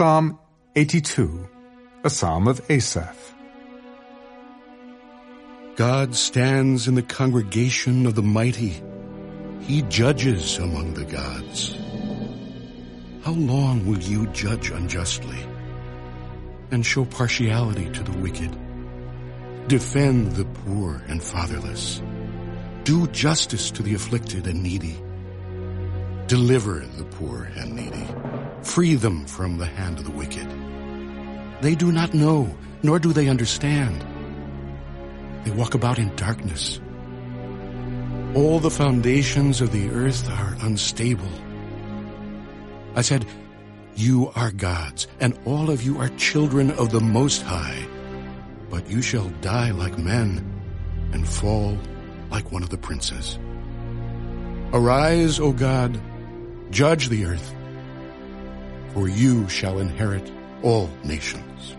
Psalm 82, a psalm of Asaph. God stands in the congregation of the mighty. He judges among the gods. How long will you judge unjustly and show partiality to the wicked? Defend the poor and fatherless. Do justice to the afflicted and needy. Deliver the poor and needy. Free them from the hand of the wicked. They do not know, nor do they understand. They walk about in darkness. All the foundations of the earth are unstable. I said, You are gods, and all of you are children of the Most High. But you shall die like men and fall like one of the princes. Arise, O God, judge the earth, for you shall inherit all nations.